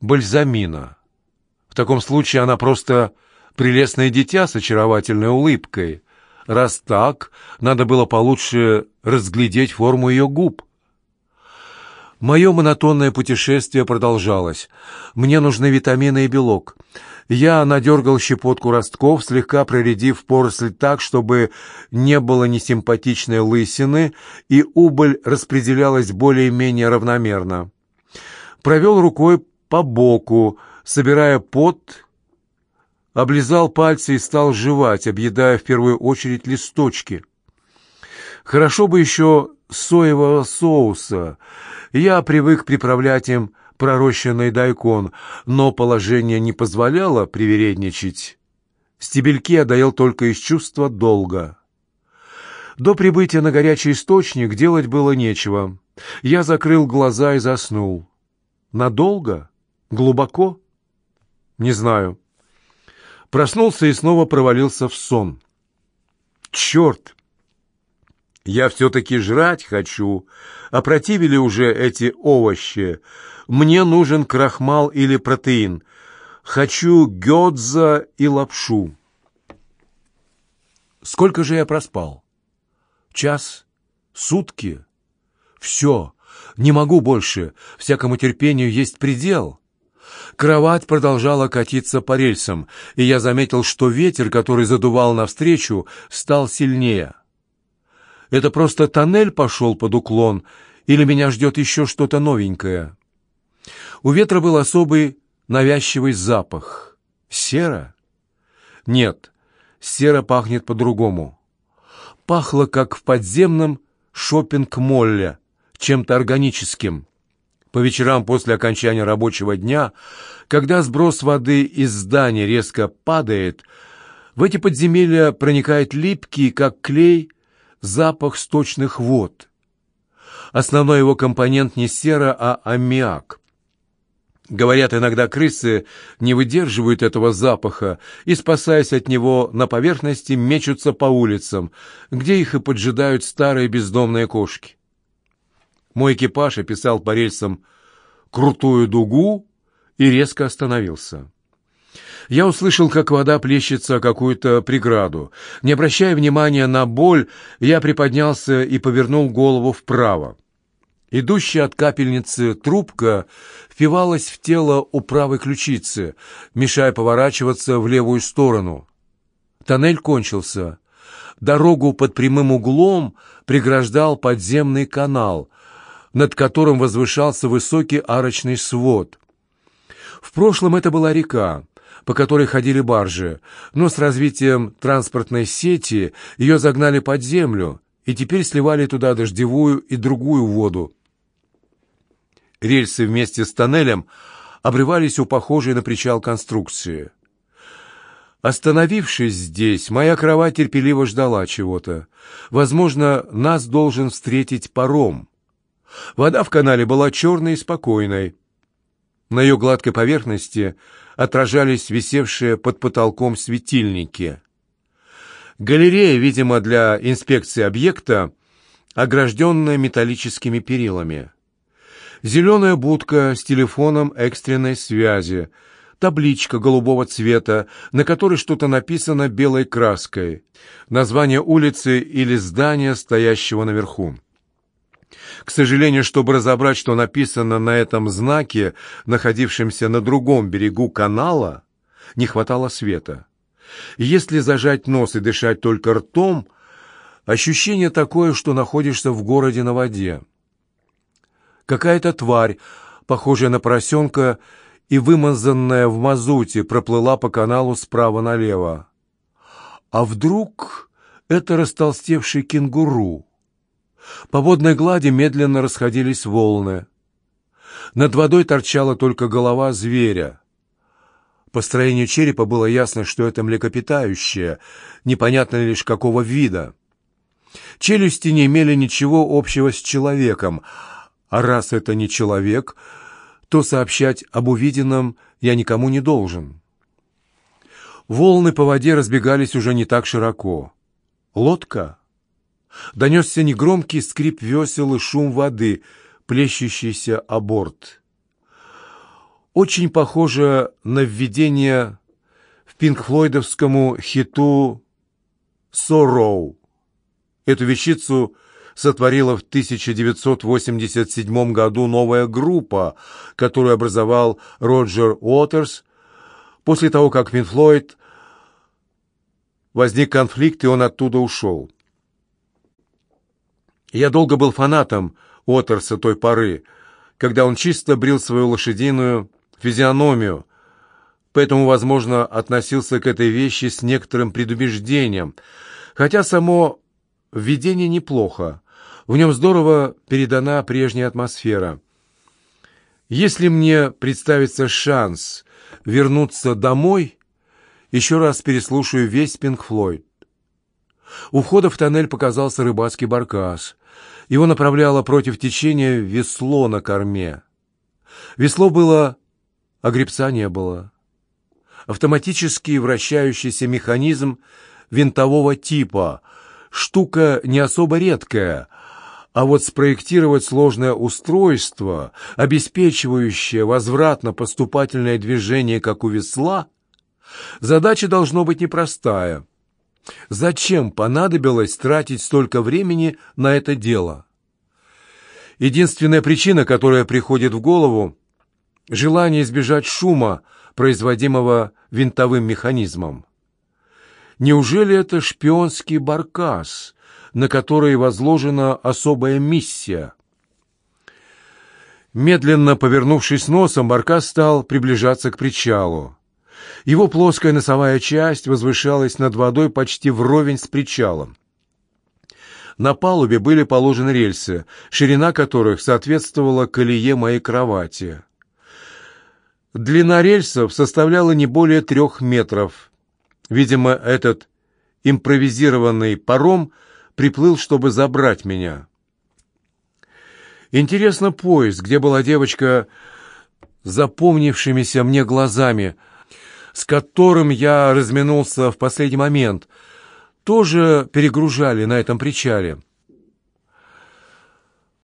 бальзамина. В таком случае она просто прелестное дитя с очаровательной улыбкой. Раз так, надо было получше разглядеть форму ее губ. Мое монотонное путешествие продолжалось. Мне нужны витамины и белок. Я надергал щепотку ростков, слегка проредив поросль так, чтобы не было ни симпатичной лысины, и убыль распределялась более-менее равномерно. Провел рукой по боку, собирая пот, облизал пальцы и стал жевать, объедая в первую очередь листочки. Хорошо бы еще соевого соуса — я привык приправлять им пророщенный дайкон, но положение не позволяло привередничать. Стебельки я доел только из чувства долга. До прибытия на горячий источник делать было нечего. Я закрыл глаза и заснул. Надолго? Глубоко? Не знаю. Проснулся и снова провалился в сон. Черт! Я все-таки жрать хочу. Опротивили уже эти овощи. Мне нужен крахмал или протеин. Хочу гёдза и лапшу. Сколько же я проспал? Час? Сутки? Все. Не могу больше. Всякому терпению есть предел. Кровать продолжала катиться по рельсам, и я заметил, что ветер, который задувал навстречу, стал сильнее. Это просто тоннель пошел под уклон, или меня ждет еще что-то новенькое? У ветра был особый навязчивый запах. Сера? Нет, сера пахнет по-другому. Пахло, как в подземном шопинг-молле, чем-то органическим. По вечерам после окончания рабочего дня, когда сброс воды из здания резко падает, в эти подземелья проникает липкий, как клей, запах сточных вод. Основной его компонент не сера, а аммиак. Говорят, иногда крысы не выдерживают этого запаха и, спасаясь от него на поверхности, мечутся по улицам, где их и поджидают старые бездомные кошки. Мой экипаж описал по рельсам крутую дугу и резко остановился. Я услышал, как вода плещется о какую-то преграду. Не обращая внимания на боль, я приподнялся и повернул голову вправо. Идущая от капельницы трубка впивалась в тело у правой ключицы, мешая поворачиваться в левую сторону. Тоннель кончился. Дорогу под прямым углом преграждал подземный канал, над которым возвышался высокий арочный свод. В прошлом это была река по которой ходили баржи, но с развитием транспортной сети ее загнали под землю и теперь сливали туда дождевую и другую воду. Рельсы вместе с тоннелем обрывались у похожей на причал конструкции. Остановившись здесь, моя кровать терпеливо ждала чего-то. Возможно, нас должен встретить паром. Вода в канале была черной и спокойной. На ее гладкой поверхности отражались висевшие под потолком светильники. Галерея, видимо, для инспекции объекта, огражденная металлическими перилами. Зеленая будка с телефоном экстренной связи, табличка голубого цвета, на которой что-то написано белой краской, название улицы или здания, стоящего наверху. К сожалению, чтобы разобрать, что написано на этом знаке, находившемся на другом берегу канала, не хватало света. Если зажать нос и дышать только ртом, ощущение такое, что находишься в городе на воде. Какая-то тварь, похожая на поросенка и вымазанная в мазуте, проплыла по каналу справа налево. А вдруг это растолстевший кенгуру? По водной глади медленно расходились волны. Над водой торчала только голова зверя. По строению черепа было ясно, что это млекопитающее, непонятно лишь какого вида. Челюсти не имели ничего общего с человеком, а раз это не человек, то сообщать об увиденном я никому не должен. Волны по воде разбегались уже не так широко. Лодка? Донесся негромкий скрип весел и шум воды, плещущийся о борт. очень похоже на введение в пинк-флойдовскому хиту «Sorrow». Эту вещицу сотворила в 1987 году новая группа, которую образовал Роджер Уотерс после того, как Пинк Флойд возник конфликт, и он оттуда ушел. Я долго был фанатом Уотерса той поры, когда он чисто брил свою лошадиную физиономию, поэтому, возможно, относился к этой вещи с некоторым предубеждением, хотя само введение неплохо, в нем здорово передана прежняя атмосфера. Если мне представится шанс вернуться домой, еще раз переслушаю весь Пинк Флойд. У входа в тоннель показался рыбацкий баркас. Его направляло против течения весло на корме. Весло было, а гребца не было. Автоматический вращающийся механизм винтового типа. Штука не особо редкая, а вот спроектировать сложное устройство, обеспечивающее возвратно-поступательное движение, как у весла, задача должно быть непростая. Зачем понадобилось тратить столько времени на это дело? Единственная причина, которая приходит в голову – желание избежать шума, производимого винтовым механизмом. Неужели это шпионский баркас, на который возложена особая миссия? Медленно повернувшись носом, баркас стал приближаться к причалу. Его плоская носовая часть возвышалась над водой почти вровень с причалом. На палубе были положены рельсы, ширина которых соответствовала колее моей кровати. Длина рельсов составляла не более трех метров. Видимо, этот импровизированный паром приплыл, чтобы забрать меня. Интересно, поезд, где была девочка с запомнившимися мне глазами – с которым я разминулся в последний момент, тоже перегружали на этом причале.